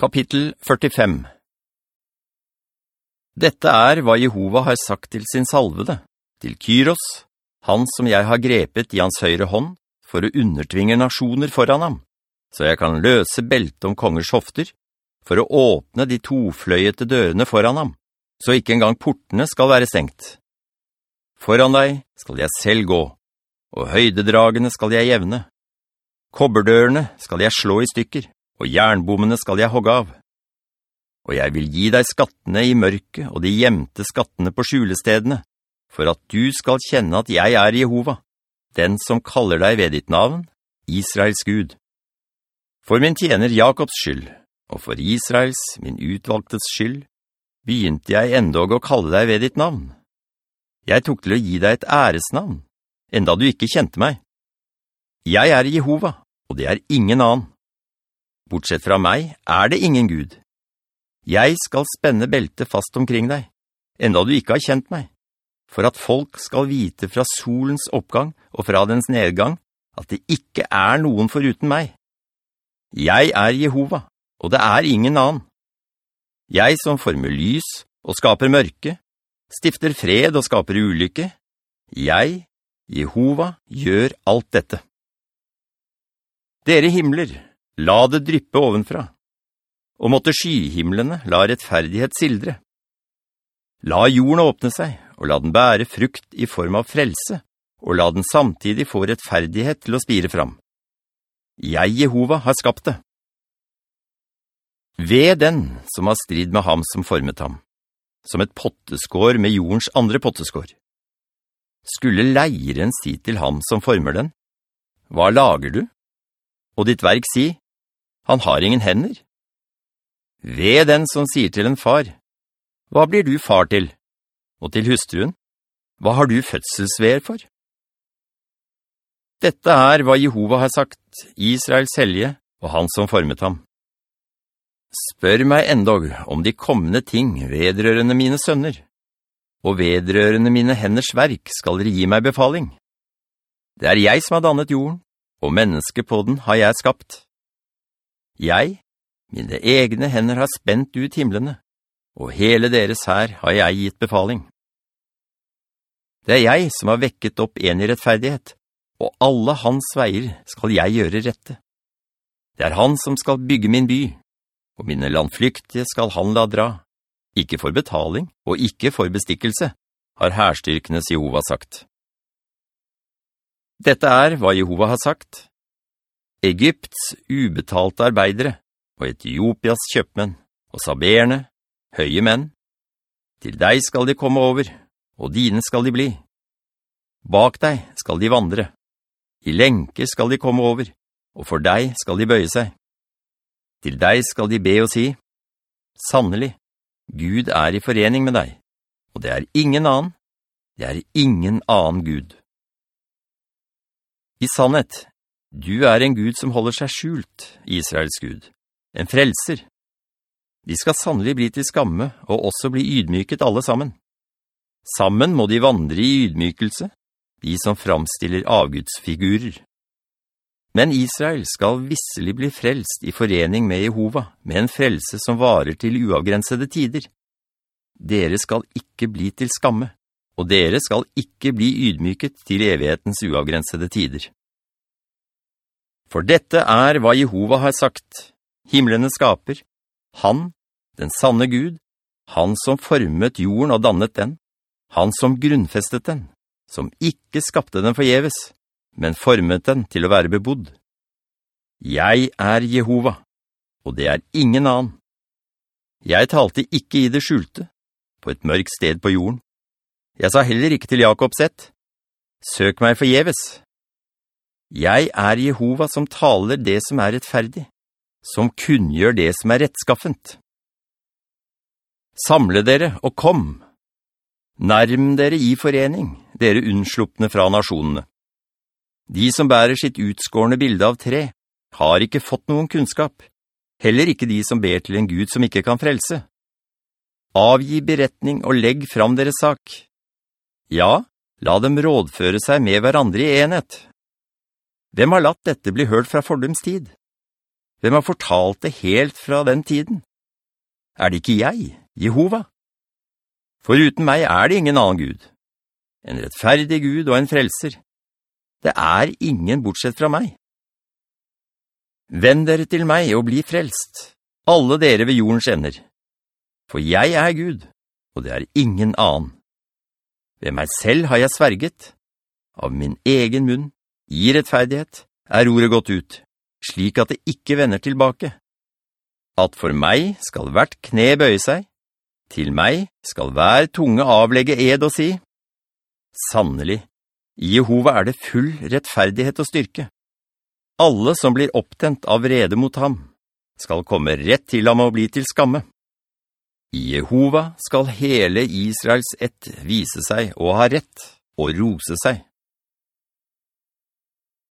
Kapittel 45 Dette er hva Jehova har sagt til sin salvede, til Kyros, han som jeg har grepet i hans høyre hånd, for å undertvinge nasjoner foran ham, så jeg kan løse belte om kongers hofter, for å åpne de tofløyete dørene foran ham, så ikke engang portene skal være stengt. Foran deg skal jeg selv gå, og høydedragene skal jeg jevne. Kobberdørene skal jeg slå i stykker og jernbommene skal jeg hogge av. Og jeg vil gi deg skattene i mørket og de gjemte skattene på skjulestedene, for at du skal kjenne at jeg er Jehova, den som kaller deg ved ditt navn, Israels Gud. For min tjener Jakobs skyld, og for Israels, min utvalgtes skyld, begynte jeg endog å kalle deg ved ditt navn. Jeg tok til å gi deg et æresnavn, enda du ikke kjente meg. Jeg er Jehova, og det er ingen annen. Bortsett fra meg er det ingen Gud. Jeg skal spenne beltet fast omkring deg, enda du ikke har kjent meg, for at folk skal vite fra solens oppgang og fra dens nedgang at det ikke er noen foruten meg. Jeg er Jehova, og det er ingen annen. Jeg som former lys og skaper mørke, stifter fred og skaper ulykke. Jeg, Jehova, gjør alt dette. Dere himler, La det dryppe ovenfra, og måtte skyhimmelene la rettferdighet sildre. La jorden åpne seg, og la den bære frukt i form av frelse, og la den samtidig få rettferdighet til å spire fram. Jeg, Jehova, har skapt det. Ved den som har strid med ham som formet ham, som et potteskår med jordens andre potteskår. Skulle leiren si til ham som former den, «Hva lager du?» Og ditt verk si, han har ingen hender. Ved den som sier til en far, hva blir du far til? Og til hustruen, hva har du fødselsveer for? Dette er hva Jehova har sagt, Israels helge og han som formet ham. Spør meg endog om de kommende ting vedrørende mine sønner, og vedrørende mine henders verk skal dere gi meg befaling. Det er jeg som har dannet jorden, og mennesket på den har jeg skapt. Jeg, mine egne hender har spent ut himmelene, og hele deres her har jeg gitt befaling. Det er jeg som har vekket opp en i rettferdighet, og alle hans veier skal jeg gjøre rette. Det er han som skal bygge min by, og mine landflyktige skal han la dra, ikke for betaling og ikke for bestikkelse, har herstyrkenes Jehova sagt. Dette er hva Jehova har sagt, Egypts ubetalte arbeidere, og Etiopias kjøpmenn, og saberne, høye menn. Til deg skal de komme over, og dine skal de bli. Bak deg skal de vandre. I lenker skal de komme over, og for deg skal de bøye seg. Til deg skal de be og si, «Sannelig, Gud er i forening med deg, og det er ingen annen, det er ingen annen Gud.» I sannhet, du er en Gud som holder seg skjult, Israels Gud, en frelser. De skal sannelig bli til skamme, og også bli ydmyket alle sammen. Sammen må de vandre i ydmykelse, de som framstiller avgudsfigurer. Men Israel skal visselig bli frelst i forening med Jehova, med en frelse som varer til uavgrensede tider. Dere skal ikke bli til skamme, og dere skal ikke bli ydmyket til evighetens uavgrensede tider. For dette er hva Jehova har sagt. Himmelene skaper. Han, den sanne Gud, han som formet jorden og dannet den, han som grunnfestet den, som ikke skapte den forjeves, men formet den til å være bebodd. Jeg er Jehova, og det er ingen annen. Jeg talte ikke i det skjulte, på et mørkt sted på jorden. Jeg sa heller ikke til Jakob sett, «Søk meg forjeves, jeg er Jehova som taler det som er rettferdig, som kunngjør det som er rettskaffent. Samle dere og kom. Nærm dere i forening, dere unnsluppne fra nasjonene. De som bærer sitt utskårende bilde av tre, har ikke fått noen kunnskap, heller ikke de som ber til en Gud som ikke kan frelse. Avgi beretning og legg fram deres sak. Ja, la dem rådføre seg med hverandre i enhet, hvem har latt dette bli hørt fra fordums tid? Hvem har fortalt det helt fra den tiden? Er det ikke jeg, Jehova? For uten meg er det ingen annen Gud. En rettferdig Gud og en frelser. Det er ingen bortsett fra meg. Vend dere til meg og bli frelst, alle dere ved jordens ender. For jeg er Gud, og det er ingen annen. Ved meg selv har jeg sverget. Av min egen munn, i rettferdighet, er ordet gått ut, slik at det ikke vender tilbake. At for meg skal hvert kne bøye seg, til meg skal hver tunge avlegge ed og si, Sannelig, i Jehova er det full rettferdighet og styrke. Alle som blir opptent av vrede mot ham, skal komme rett til ham og bli til skamme. I Jehova skal hele Israels ett vise seg og ha rett og rose seg.